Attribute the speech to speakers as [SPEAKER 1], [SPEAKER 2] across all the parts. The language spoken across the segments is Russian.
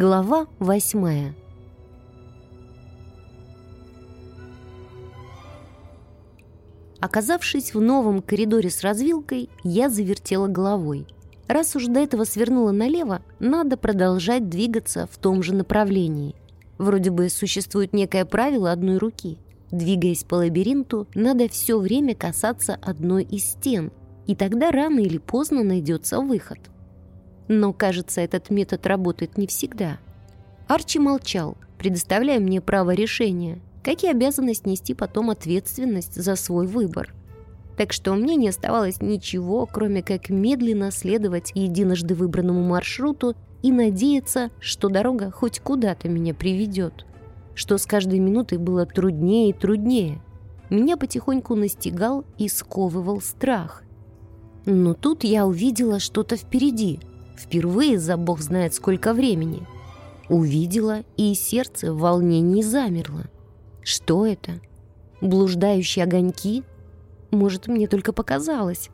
[SPEAKER 1] Глава восьмая Оказавшись в новом коридоре с развилкой, я завертела головой. Раз уж до этого свернула налево, надо продолжать двигаться в том же направлении. Вроде бы существует некое правило одной руки. Двигаясь по лабиринту, надо все время касаться одной из стен, и тогда рано или поздно найдется выход. Но, кажется, этот метод работает не всегда. Арчи молчал, предоставляя мне право решения, как и обязанность нести потом ответственность за свой выбор. Так что мне не оставалось ничего, кроме как медленно следовать единожды выбранному маршруту и надеяться, что дорога хоть куда-то меня приведет. Что с каждой минутой было труднее и труднее. Меня потихоньку настигал и сковывал страх. Но тут я увидела что-то впереди. Впервые за бог знает сколько времени. Увидела, и сердце в волнении замерло. Что это? Блуждающие огоньки? Может, мне только показалось.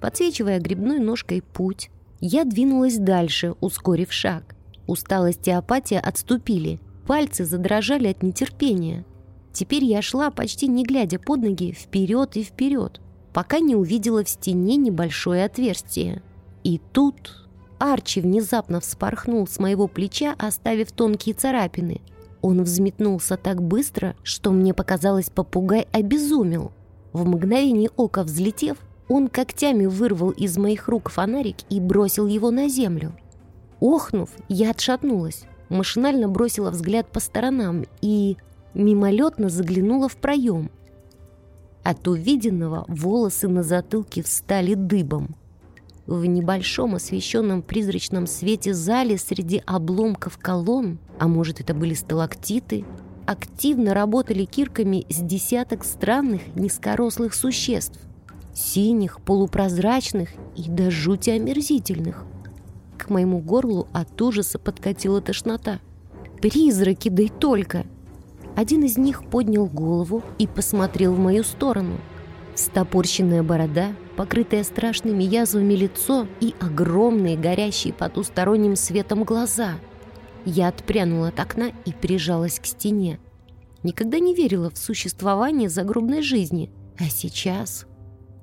[SPEAKER 1] Подсвечивая грибной ножкой путь, я двинулась дальше, ускорив шаг. Усталость и апатия отступили, пальцы задрожали от нетерпения. Теперь я шла, почти не глядя под ноги, вперед и вперед, пока не увидела в стене небольшое отверстие. И тут Арчи внезапно вспорхнул с моего плеча, оставив тонкие царапины. Он взметнулся так быстро, что мне показалось, попугай обезумел. В мгновение ока взлетев, он когтями вырвал из моих рук фонарик и бросил его на землю. Охнув, я отшатнулась, машинально бросила взгляд по сторонам и мимолетно заглянула в проем. От увиденного волосы на затылке встали дыбом. В небольшом освещенном призрачном свете зале среди обломков колонн, а может это были сталактиты, активно работали кирками с десяток странных низкорослых существ. Синих, полупрозрачных и до жути омерзительных. К моему горлу от ужаса подкатила тошнота. «Призраки, да и только!» Один из них поднял голову и посмотрел в мою сторону. Стопорщенная борода, покрытое страшными язвами лицо и огромные, горящие потусторонним светом глаза. Я отпрянула от окна и прижалась к стене. Никогда не верила в существование загробной жизни, а сейчас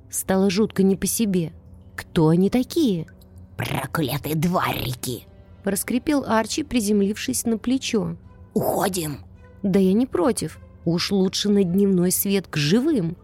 [SPEAKER 1] стало жутко не по себе. Кто они такие?
[SPEAKER 2] «Проклятые дворики!»
[SPEAKER 1] — раскрепел Арчи, приземлившись на плечо.
[SPEAKER 2] «Уходим!»
[SPEAKER 1] «Да я не против. Уж лучше на дневной свет к живым!»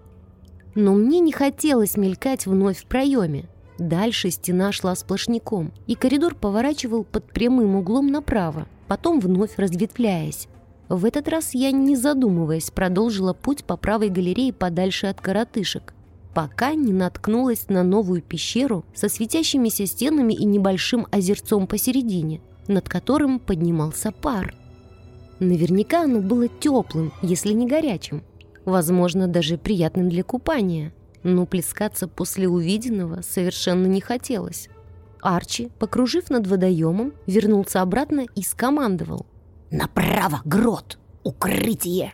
[SPEAKER 1] Но мне не хотелось мелькать вновь в проеме. Дальше стена шла сплошняком, и коридор поворачивал под прямым углом направо, потом вновь разветвляясь. В этот раз я, не задумываясь, продолжила путь по правой галерее подальше от коротышек, пока не наткнулась на новую пещеру со светящимися стенами и небольшим озерцом посередине, над которым поднимался пар. Наверняка оно было теплым, если не горячим, возможно, даже приятным для купания, но плескаться после увиденного совершенно не хотелось. Арчи, покружив над водоемом, вернулся обратно и скомандовал.
[SPEAKER 2] «Направо, грот! Укрытие!»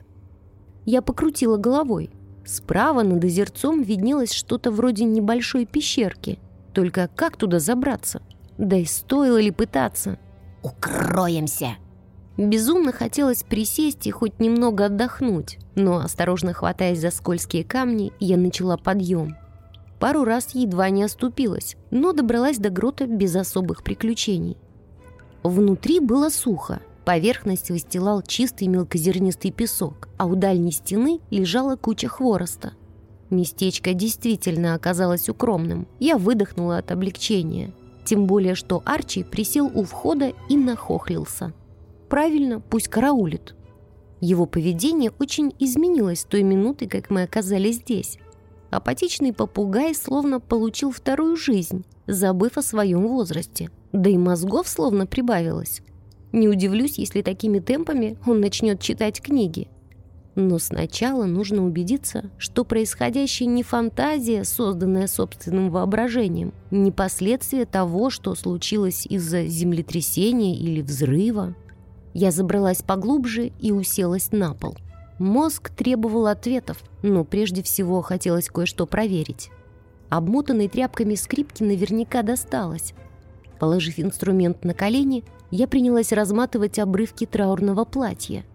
[SPEAKER 1] Я покрутила головой. Справа над озерцом виднелось что-то вроде небольшой пещерки. Только как туда забраться? Да и стоило ли пытаться?
[SPEAKER 2] «Укроемся!»
[SPEAKER 1] Безумно хотелось присесть и хоть немного отдохнуть, но, осторожно хватаясь за скользкие камни, я начала подъем. Пару раз едва не оступилась, но добралась до грота без особых приключений. Внутри было сухо, поверхность выстилал чистый мелкозернистый песок, а у дальней стены лежала куча хвороста. Местечко действительно оказалось укромным. Я выдохнула от облегчения. Тем более, что Арчи присел у входа и нахохлился. Правильно, пусть караулит. Его поведение очень изменилось с той минуты, как мы оказались здесь. Апатичный попугай словно получил вторую жизнь, забыв о своем возрасте. Да и мозгов словно прибавилось. Не удивлюсь, если такими темпами он начнет читать книги. Но сначала нужно убедиться, что происходящее не фантазия, созданная собственным воображением, не последствия того, что случилось из-за землетрясения или взрыва. Я забралась поглубже и уселась на пол. Мозг требовал ответов, но прежде всего хотелось кое-что проверить. Обмотанной тряпками скрипки наверняка досталось. Положив инструмент на колени, я принялась разматывать обрывки траурного платья.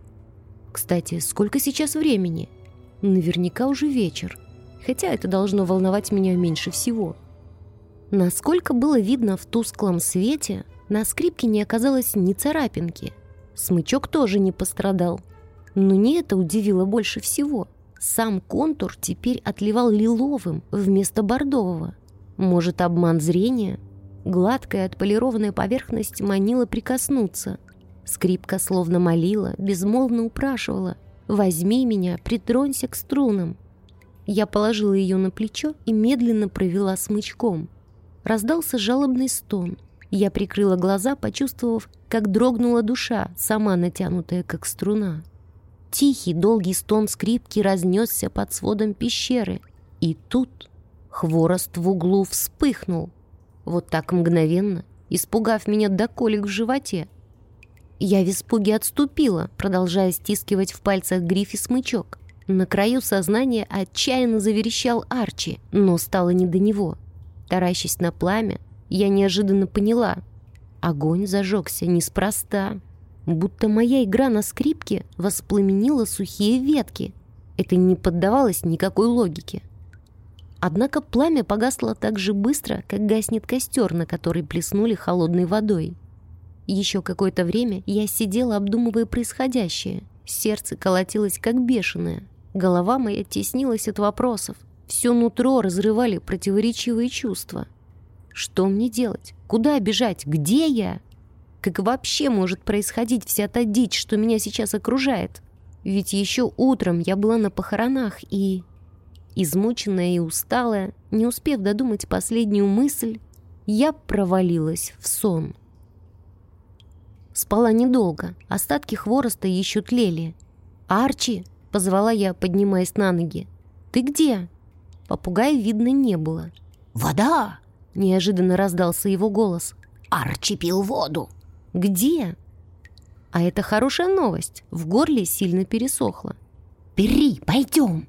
[SPEAKER 1] Кстати, сколько сейчас времени? Наверняка уже вечер, хотя это должно волновать меня меньше всего. Насколько было видно в тусклом свете, на скрипке не оказалось ни царапинки. Смычок тоже не пострадал. Но не это удивило больше всего. Сам контур теперь отливал лиловым вместо бордового. Может, обман зрения? Гладкая отполированная поверхность манила прикоснуться. Скрипка словно молила, безмолвно упрашивала. «Возьми меня, притронься к струнам». Я положила ее на плечо и медленно провела смычком. Раздался жалобный стон. Я прикрыла глаза, почувствовав, как дрогнула душа, сама натянутая, как струна. Тихий, долгий стон скрипки разнесся под сводом пещеры. И тут хворост в углу вспыхнул. Вот так мгновенно, испугав меня до колик в животе. Я в испуге отступила, продолжая стискивать в пальцах гриф и смычок. На краю сознания отчаянно заверещал Арчи, но стало не до него. Таращась на пламя, я неожиданно поняла. Огонь зажегся неспроста будто моя игра на скрипке воспламенила сухие ветки. Это не поддавалось никакой логике. Однако пламя погасло так же быстро, как гаснет костер, на который плеснули холодной водой. Еще какое-то время я сидела, обдумывая происходящее. Сердце колотилось, как бешеное. Голова моя теснилась от вопросов. Все нутро разрывали противоречивые чувства. Что мне делать? Куда бежать? Где я? Как вообще может происходить вся та дичь, что меня сейчас окружает? Ведь еще утром я была на похоронах и... Измученная и усталая, не успев додумать последнюю мысль, я провалилась в сон. Спала недолго, остатки хвороста еще тлели. «Арчи!» — позвала я, поднимаясь на ноги. «Ты где?» Попугая видно не было.
[SPEAKER 2] «Вода!»
[SPEAKER 1] — неожиданно раздался его голос.
[SPEAKER 2] «Арчи пил воду!»
[SPEAKER 1] Где? А это хорошая новость. В горле сильно пересохло.
[SPEAKER 2] Бери, пойдем.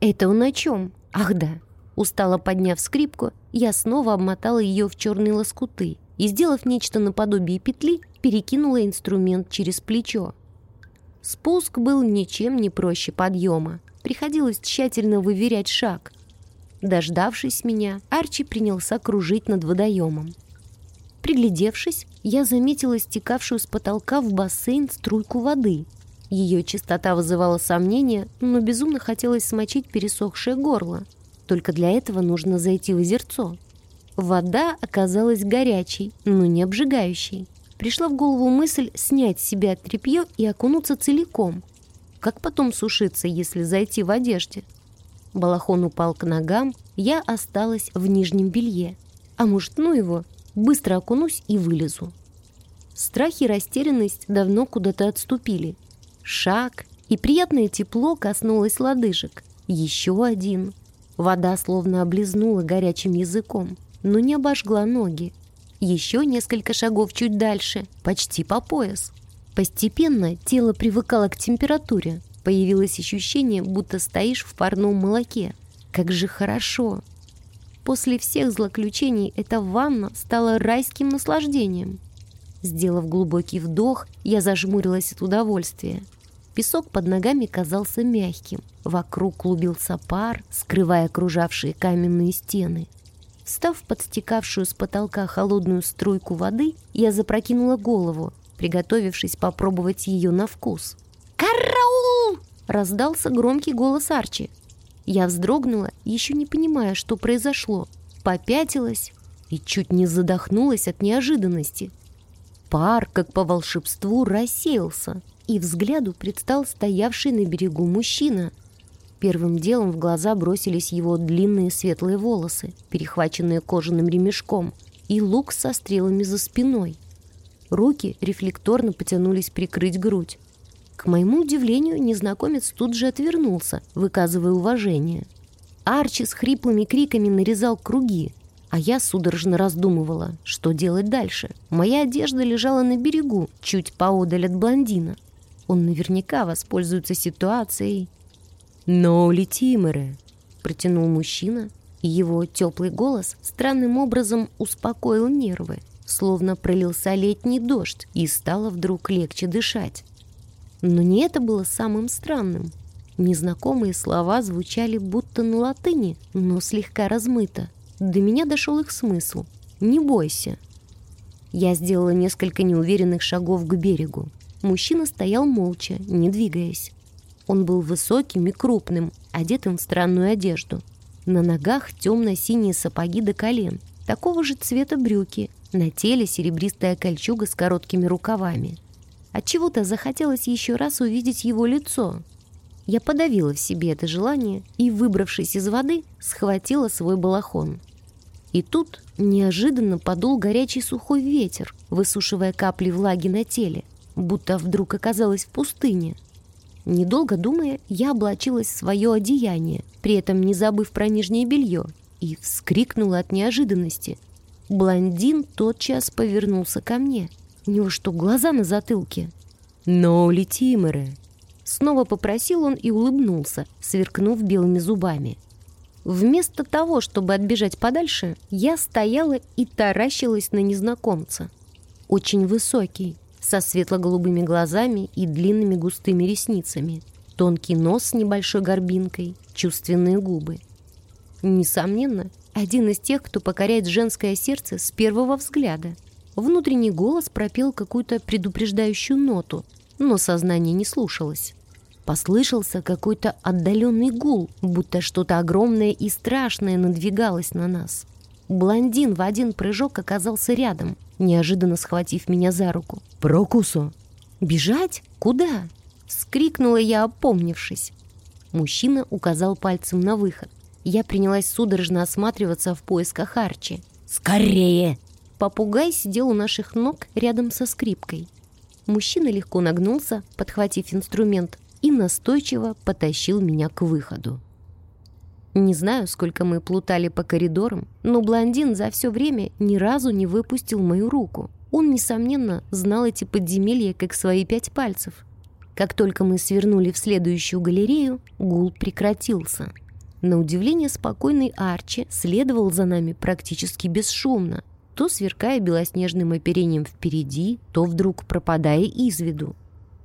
[SPEAKER 1] Это он о чем? Ах да. Устало подняв скрипку, я снова обмотала ее в черные лоскуты и, сделав нечто наподобие петли, перекинула инструмент через плечо. Спуск был ничем не проще подъема. Приходилось тщательно выверять шаг. Дождавшись меня, Арчи принялся кружить над водоемом. Приглядевшись, я заметила стекавшую с потолка в бассейн струйку воды. Ее чистота вызывала сомнения, но безумно хотелось смочить пересохшее горло. Только для этого нужно зайти в озерцо. Вода оказалась горячей, но не обжигающей. Пришла в голову мысль снять с себя тряпье и окунуться целиком. Как потом сушиться, если зайти в одежде? Балахон упал к ногам, я осталась в нижнем белье. А может, ну его, Быстро окунусь и вылезу. Страх и растерянность давно куда-то отступили. Шаг, и приятное тепло коснулось лодыжек. Еще один. Вода словно облизнула горячим языком, но не обожгла ноги. Еще несколько шагов чуть дальше, почти по пояс. Постепенно тело привыкало к температуре. Появилось ощущение, будто стоишь в парном молоке. Как же хорошо! После всех злоключений эта ванна стала райским наслаждением. Сделав глубокий вдох, я зажмурилась от удовольствия. Песок под ногами казался мягким. Вокруг клубился пар, скрывая окружавшие каменные стены. Встав под стекавшую с потолка холодную струйку воды, я запрокинула голову, приготовившись попробовать ее на вкус.
[SPEAKER 2] «Караул!»
[SPEAKER 1] — раздался громкий голос Арчи. Я вздрогнула, еще не понимая, что произошло, попятилась и чуть не задохнулась от неожиданности. Пар, как по волшебству, рассеялся, и взгляду предстал стоявший на берегу мужчина. Первым делом в глаза бросились его длинные светлые волосы, перехваченные кожаным ремешком, и лук со стрелами за спиной. Руки рефлекторно потянулись прикрыть грудь. К моему удивлению, незнакомец тут же отвернулся, выказывая уважение. Арчи с хриплыми криками нарезал круги, а я судорожно раздумывала, что делать дальше. Моя одежда лежала на берегу, чуть поодаль от блондина. Он наверняка воспользуется ситуацией. «Но улетимеры!» — протянул мужчина, и его теплый голос странным образом успокоил нервы. словно пролился летний дождь, и стало вдруг легче дышать. Но не это было самым странным. Незнакомые слова звучали будто на латыни, но слегка размыто. До меня дошел их смысл. «Не бойся». Я сделала несколько неуверенных шагов к берегу. Мужчина стоял молча, не двигаясь. Он был высоким и крупным, одетым в странную одежду. На ногах темно-синие сапоги до колен, такого же цвета брюки, на теле серебристая кольчуга с короткими рукавами. Отчего-то захотелось еще раз увидеть его лицо. Я подавила в себе это желание и, выбравшись из воды, схватила свой балахон. И тут неожиданно подул горячий сухой ветер, высушивая капли влаги на теле, будто вдруг оказалась в пустыне. Недолго думая, я облачилась в свое одеяние, при этом не забыв про нижнее белье, и вскрикнула от неожиданности. Блондин тотчас повернулся ко мне. У него что, глаза на затылке? «Но Тиморе!» Снова попросил он и улыбнулся, сверкнув белыми зубами. Вместо того, чтобы отбежать подальше, я стояла и таращилась на незнакомца. Очень высокий, со светло-голубыми глазами и длинными густыми ресницами, тонкий нос с небольшой горбинкой, чувственные губы. Несомненно, один из тех, кто покоряет женское сердце с первого взгляда. Внутренний голос пропел какую-то предупреждающую ноту, но сознание не слушалось. Послышался какой-то отдаленный гул, будто что-то огромное и страшное надвигалось на нас. Блондин в один прыжок оказался рядом, неожиданно схватив меня за руку.
[SPEAKER 3] «Прокусу!»
[SPEAKER 1] «Бежать? Куда?» — вскрикнула я, опомнившись. Мужчина указал пальцем на выход. Я принялась судорожно осматриваться в поисках Арчи.
[SPEAKER 3] «Скорее!»
[SPEAKER 1] Попугай сидел у наших ног рядом со скрипкой. Мужчина легко нагнулся, подхватив инструмент, и настойчиво потащил меня к выходу. Не знаю, сколько мы плутали по коридорам, но блондин за все время ни разу не выпустил мою руку. Он, несомненно, знал эти подземелья как свои пять пальцев. Как только мы свернули в следующую галерею, гул прекратился. На удивление спокойный Арчи следовал за нами практически бесшумно, то сверкая белоснежным оперением впереди, то вдруг пропадая из виду.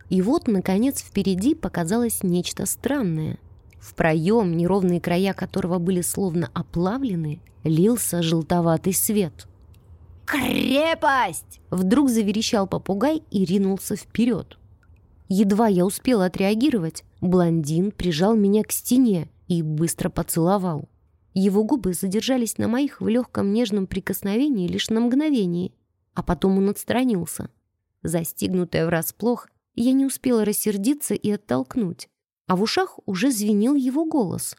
[SPEAKER 1] И вот, наконец, впереди показалось нечто странное. В проем, неровные края которого были словно оплавлены, лился желтоватый свет.
[SPEAKER 2] «Крепость!»
[SPEAKER 1] Вдруг заверещал попугай и ринулся вперед. Едва я успела отреагировать, блондин прижал меня к стене и быстро поцеловал. Его губы задержались на моих в легком нежном прикосновении лишь на мгновение, а потом он отстранился. Застигнутая врасплох, я не успела рассердиться и оттолкнуть, а в ушах уже звенел его голос.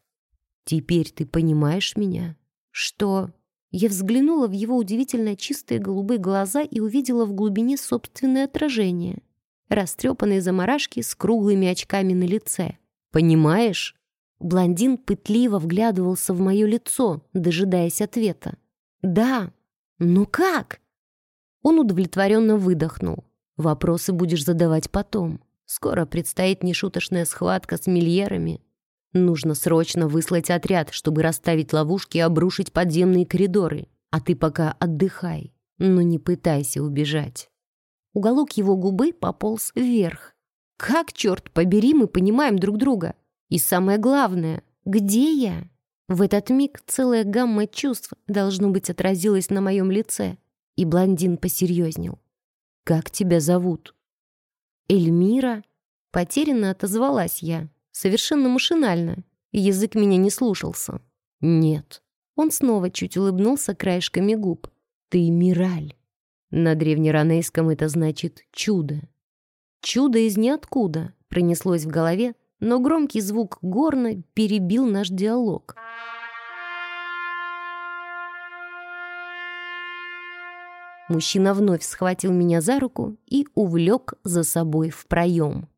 [SPEAKER 1] «Теперь ты понимаешь меня?» «Что?» Я взглянула в его удивительно чистые голубые глаза и увидела в глубине собственное отражение. Растрепанные заморашки с круглыми очками на лице. «Понимаешь?» Блондин пытливо вглядывался в мое лицо, дожидаясь ответа. «Да. Ну как?» Он удовлетворенно выдохнул. Вопросы будешь задавать потом. Скоро предстоит нешуточная схватка с мильерами. Нужно срочно выслать отряд, чтобы расставить ловушки и обрушить подземные коридоры. А ты пока отдыхай, но не пытайся убежать. Уголок его губы пополз вверх. Как, черт побери, мы понимаем друг друга? И самое главное, где я? В этот миг целая гамма чувств, должно быть, отразилась на моем лице. И блондин посерьезнел. «Как тебя зовут?» «Эльмира?» Потерянно отозвалась я, совершенно машинально. Язык меня не слушался. «Нет». Он снова чуть улыбнулся краешками губ. «Ты Мираль». На древнеранейском это значит «чудо». «Чудо из ниоткуда» пронеслось в голове, но громкий звук горна перебил наш диалог. Мужчина вновь схватил меня за руку и увлек за собой в проем.